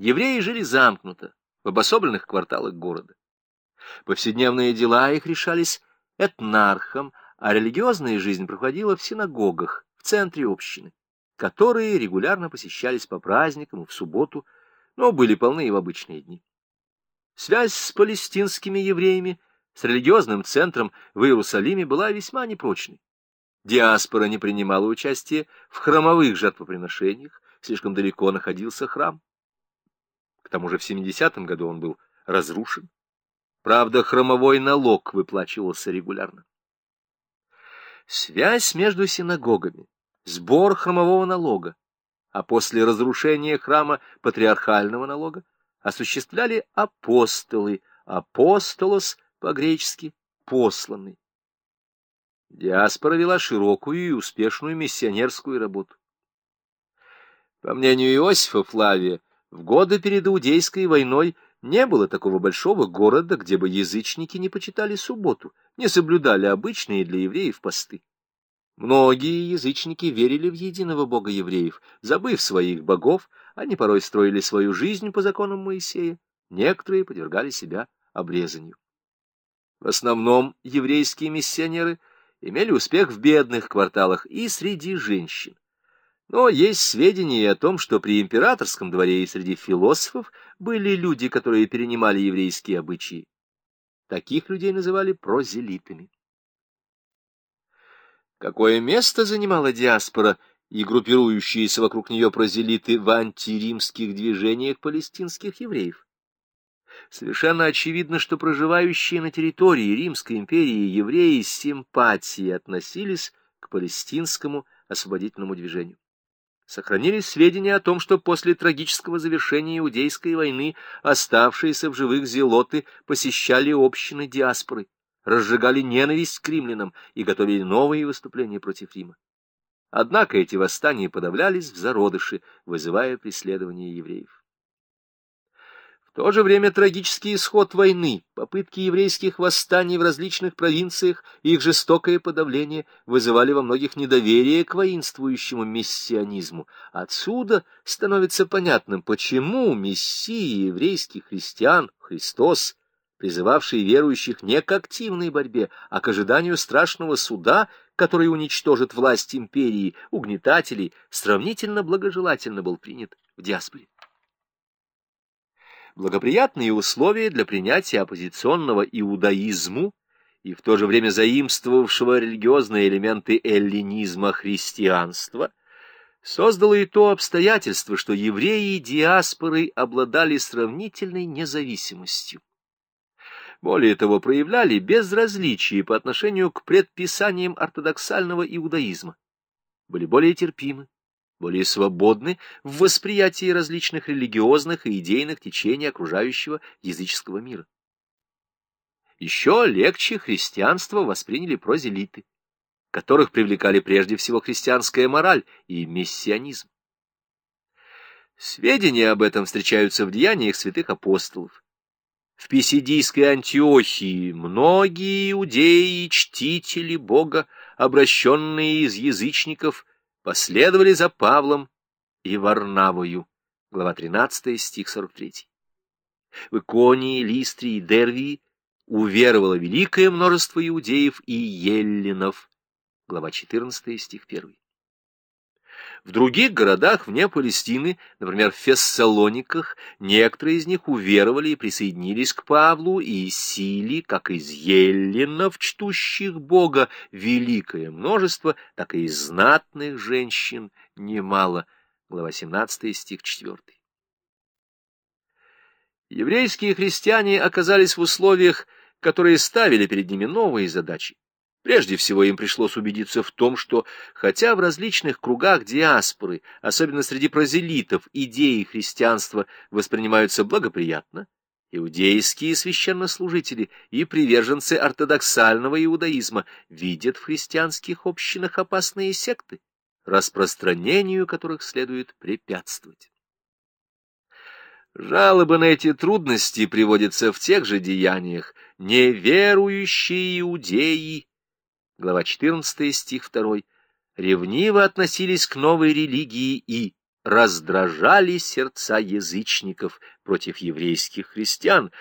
Евреи жили замкнуто, в обособленных кварталах города. Повседневные дела их решались этнархом, а религиозная жизнь проходила в синагогах, в центре общины, которые регулярно посещались по праздникам и в субботу, но были полны и в обычные дни. Связь с палестинскими евреями, с религиозным центром в Иерусалиме была весьма непрочной. Диаспора не принимала участия в храмовых жертвоприношениях, слишком далеко находился храм. К тому же в 70-м году он был разрушен. Правда, храмовой налог выплачивался регулярно. Связь между синагогами, сбор храмового налога, а после разрушения храма патриархального налога осуществляли апостолы, апостолос по-гречески посланный. Диаспора вела широкую и успешную миссионерскую работу. По мнению Иосифа Флавия, в годы перед Иудейской войной не было такого большого города, где бы язычники не почитали субботу, не соблюдали обычные для евреев посты. Многие язычники верили в единого бога евреев, забыв своих богов, они порой строили свою жизнь по законам Моисея, некоторые подвергали себя обрезанию. В основном еврейские миссионеры имели успех в бедных кварталах и среди женщин. Но есть сведения о том, что при императорском дворе и среди философов были люди, которые перенимали еврейские обычаи. Таких людей называли прозелитами. Какое место занимала диаспора и группирующиеся вокруг нее прозелиты в антиримских движениях палестинских евреев? Совершенно очевидно, что проживающие на территории Римской империи евреи с симпатией относились к палестинскому освободительному движению сохранились сведения о том, что после трагического завершения Иудейской войны оставшиеся в живых зелоты посещали общины диаспоры, разжигали ненависть к римлянам и готовили новые выступления против Рима. Однако эти восстания подавлялись в зародыше, вызывая преследование евреев. То же время трагический исход войны, попытки еврейских восстаний в различных провинциях и их жестокое подавление вызывали во многих недоверие к воинствующему мессианизму. Отсюда становится понятным, почему мессии еврейских христиан, Христос, призывавший верующих не к активной борьбе, а к ожиданию страшного суда, который уничтожит власть империи, угнетателей, сравнительно благожелательно был принят в диаспоре благоприятные условия для принятия оппозиционного иудаизму и в то же время заимствовавшего религиозные элементы эллинизма христианства, создало и то обстоятельство, что евреи диаспоры обладали сравнительной независимостью. Более того, проявляли безразличие по отношению к предписаниям ортодоксального иудаизма, были более терпимы, более свободны в восприятии различных религиозных и идейных течений окружающего языческого мира. Еще легче христианство восприняли прозелиты, которых привлекали прежде всего христианская мораль и мессианизм. Сведения об этом встречаются в деяниях святых апостолов. В Писидийской Антиохии многие иудеи и чтители Бога, обращенные из язычников, последовали за Павлом и Варнавою. Глава 13, стих 43. В Иконии, Листрии и Дервии уверовало великое множество иудеев и еллинов. Глава 14, стих 1. В других городах вне Палестины, например, в Фессалониках, некоторые из них уверовали и присоединились к Павлу и Силе, как из еллинов, чтущих Бога, великое множество, так и из знатных женщин немало. Глава 17, стих 4. Еврейские христиане оказались в условиях, которые ставили перед ними новые задачи. Прежде всего им пришлось убедиться в том, что, хотя в различных кругах диаспоры, особенно среди прозелитов, идеи христианства воспринимаются благоприятно, иудейские священнослужители и приверженцы ортодоксального иудаизма видят в христианских общинах опасные секты, распространению которых следует препятствовать. Жалобы на эти трудности приводятся в тех же деяниях. Неверующие иудеи глава 14, стих 2, ревниво относились к новой религии и раздражали сердца язычников против еврейских христиан,